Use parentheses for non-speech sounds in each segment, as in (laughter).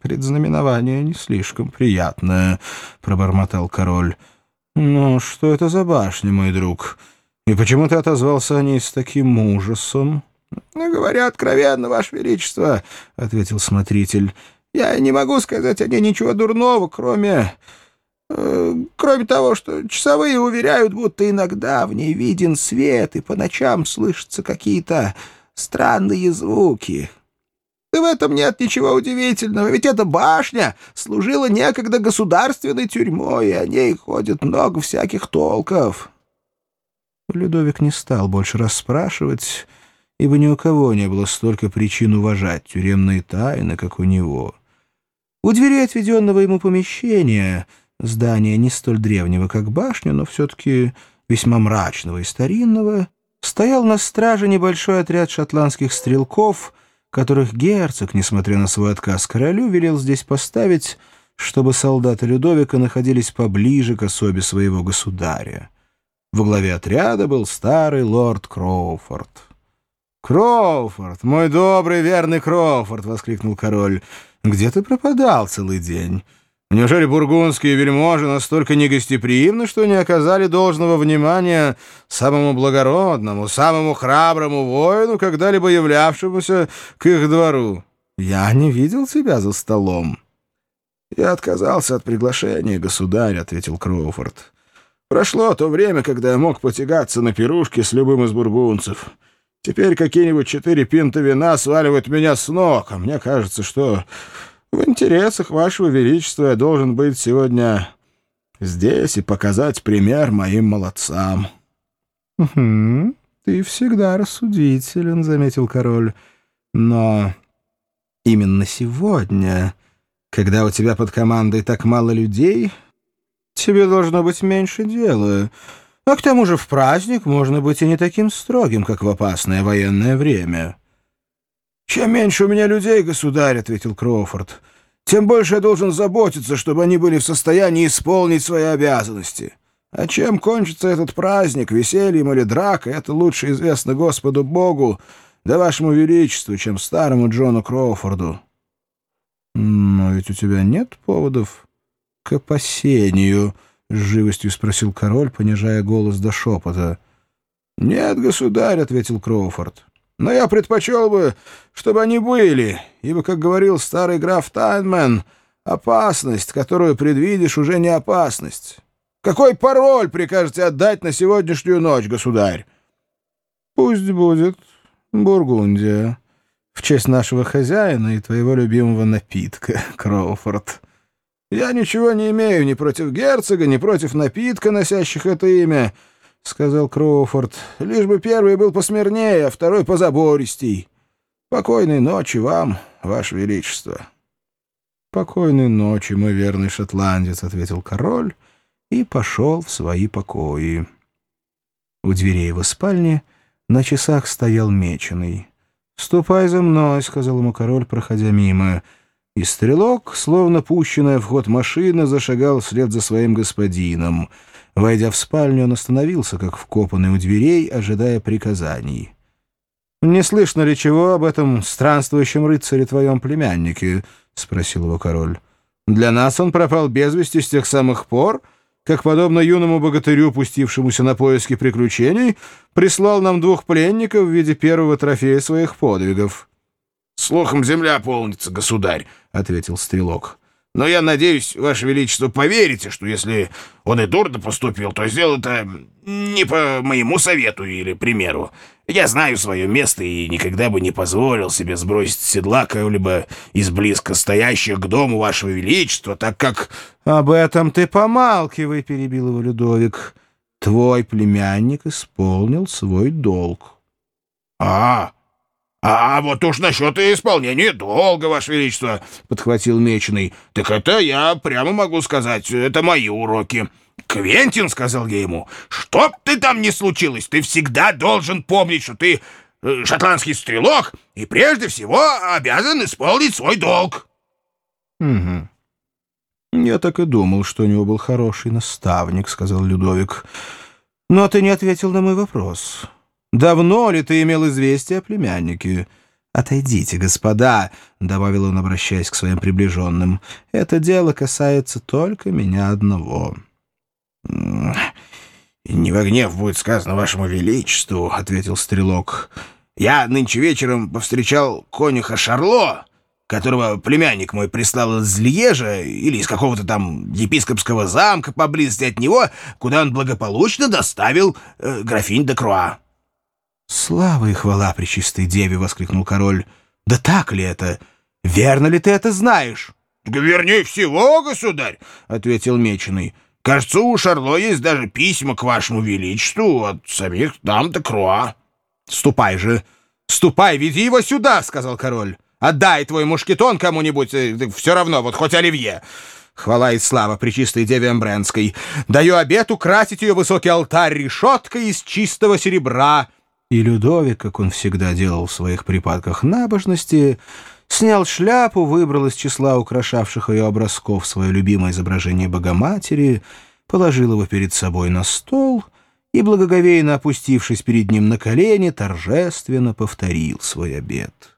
«Предзнаменование не слишком приятное», — пробормотал король. «Ну, что это за башня, мой друг? И почему ты отозвался о ней с таким ужасом?» «Ну, говоря откровенно, Ваше Величество», — ответил смотритель, — «я не могу сказать о ней ничего дурного, кроме... Э, кроме того, что часовые уверяют, будто иногда в ней виден свет, и по ночам слышатся какие-то странные звуки». И в этом нет ничего удивительного, ведь эта башня служила некогда государственной тюрьмой, и о ней ходит много всяких толков. Людовик не стал больше расспрашивать, ибо ни у кого не было столько причин уважать тюремные тайны, как у него. У двери отведенного ему помещения, здания не столь древнего, как башня, но все-таки весьма мрачного и старинного, стоял на страже небольшой отряд шотландских стрелков — которых герцог, несмотря на свой отказ королю, велел здесь поставить, чтобы солдаты Людовика находились поближе к особе своего государя. Во главе отряда был старый лорд Кроуфорд. «Кроуфорд, мой добрый верный Кроуфорд!» — воскликнул король. «Где ты пропадал целый день?» Неужели бургундские вельможи настолько негостеприимны, что не оказали должного внимания самому благородному, самому храброму воину, когда-либо являвшемуся к их двору? Я не видел тебя за столом. — Я отказался от приглашения, государь, — ответил Кроуфорд. — Прошло то время, когда я мог потягаться на пирушке с любым из бургунцев. Теперь какие-нибудь четыре пинта вина сваливают меня с ног, а мне кажется, что в интересах вашего величества я должен быть сегодня здесь и показать пример моим молодцам. — Угу, ты всегда рассудителен, — заметил король. — Но именно сегодня, когда у тебя под командой так мало людей, тебе должно быть меньше дела. А к тому же в праздник можно быть и не таким строгим, как в опасное военное время. — «Чем меньше у меня людей, государь», — ответил Кроуфорд, «тем больше я должен заботиться, чтобы они были в состоянии исполнить свои обязанности. А чем кончится этот праздник, весельем или дракой, это лучше известно Господу Богу, да вашему величеству, чем старому Джону Кроуфорду». «Но ведь у тебя нет поводов к опасению», — с живостью спросил король, понижая голос до шепота. «Нет, государь», — ответил Кроуфорд. Но я предпочел бы, чтобы они были, ибо, как говорил старый граф Тайнмен, опасность, которую предвидишь, уже не опасность. Какой пароль прикажете отдать на сегодняшнюю ночь, государь? Пусть будет Бургундия, в честь нашего хозяина и твоего любимого напитка, (laughs) Кроуфорд. Я ничего не имею ни против герцога, ни против напитка, носящих это имя, —— сказал Кроуфорд. — Лишь бы первый был посмирнее, а второй позабористей. Покойной ночи вам, ваше величество. — Покойной ночи, мой верный шотландец, — ответил король и пошел в свои покои. У дверей его спальни на часах стоял меченый. «Ступай за мной», — сказал ему король, проходя мимо. И стрелок, словно пущенная в ход машина, зашагал вслед за своим господином — Войдя в спальню, он остановился, как вкопанный у дверей, ожидая приказаний. «Не слышно ли чего об этом странствующем рыцаре твоем племяннике?» — спросил его король. «Для нас он пропал без вести с тех самых пор, как, подобно юному богатырю, пустившемуся на поиски приключений, прислал нам двух пленников в виде первого трофея своих подвигов». «Слухом земля полнится, государь», — ответил стрелок. Но я надеюсь, Ваше Величество, поверите, что если он и дурно поступил, то сделал это не по моему совету или примеру. Я знаю свое место и никогда бы не позволил себе сбросить седла кого-либо из близко стоящих к дому Вашего Величества, так как... — Об этом ты помалкивай, — перебил его Людовик. — Твой племянник исполнил свой долг. — А, «А вот уж насчет исполнения долга, Ваше Величество», — подхватил Меченый. «Так это я прямо могу сказать, это мои уроки». «Квентин», — сказал я ему, — «чтоб ты там ни случилось, ты всегда должен помнить, что ты э, шотландский стрелок и прежде всего обязан исполнить свой долг». «Угу. Я так и думал, что у него был хороший наставник», — сказал Людовик. «Но ты не ответил на мой вопрос». Давно ли ты имел известие о племяннике? «Отойдите, господа», — добавил он, обращаясь к своим приближенным. «Это дело касается только меня одного». «Не во гнев будет сказано вашему величеству», — ответил стрелок. «Я нынче вечером повстречал конюха Шарло, которого племянник мой прислал из Льежа или из какого-то там епископского замка поблизости от него, куда он благополучно доставил э, графинь де Круа». «Слава и хвала пречистой деве!» — воскликнул король. «Да так ли это? Верно ли ты это знаешь?» «Вернее всего, государь!» — ответил Меченый. «Кажется, у Шарло есть даже письма к вашему величеству от самих дам де Круа». «Ступай же! Ступай, веди его сюда!» — сказал король. «Отдай твой мушкетон кому-нибудь, э, все равно, вот хоть Оливье!» Хвала и слава пречистой деве Амбренской. Даю обет украсить ее высокий алтарь решеткой из чистого серебра, и Людовик, как он всегда делал в своих припадках набожности, снял шляпу, выбрал из числа украшавших ее образков свое любимое изображение Богоматери, положил его перед собой на стол и, благоговейно опустившись перед ним на колени, торжественно повторил свой обет.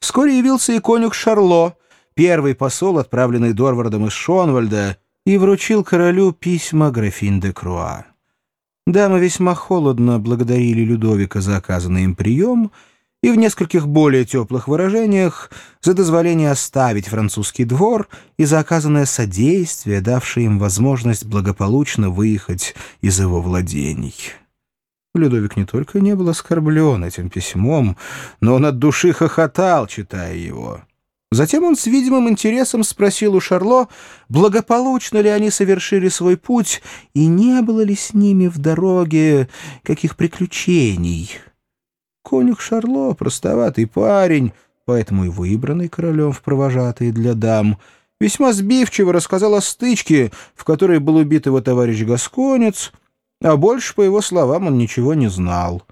Вскоре явился и конюх Шарло, первый посол, отправленный Дорвардом из Шонвальда, и вручил королю письма графин де Круа. Дамы весьма холодно благодарили Людовика за оказанный им прием и в нескольких более теплых выражениях за дозволение оставить французский двор и за оказанное содействие, давшее им возможность благополучно выехать из его владений. Людовик не только не был оскорблен этим письмом, но он от души хохотал, читая его. Затем он с видимым интересом спросил у Шарло, благополучно ли они совершили свой путь и не было ли с ними в дороге каких приключений. Конюх Шарло, простоватый парень, поэтому и выбранный королем в провожатые для дам, весьма сбивчиво рассказал о стычке, в которой был убит его товарищ Гасконец, а больше, по его словам, он ничего не знал.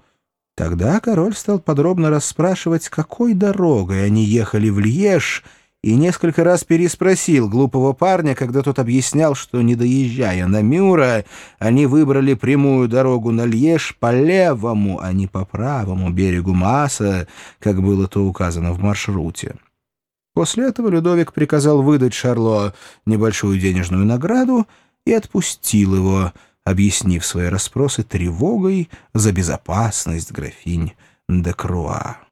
Тогда король стал подробно расспрашивать, какой дорогой они ехали в Льеж, и несколько раз переспросил глупого парня, когда тот объяснял, что, не доезжая на Мюра, они выбрали прямую дорогу на Льеж по левому, а не по правому берегу Мааса, как было то указано в маршруте. После этого Людовик приказал выдать Шарло небольшую денежную награду и отпустил его, объяснив свои расспросы тревогой за безопасность графинь де Круа.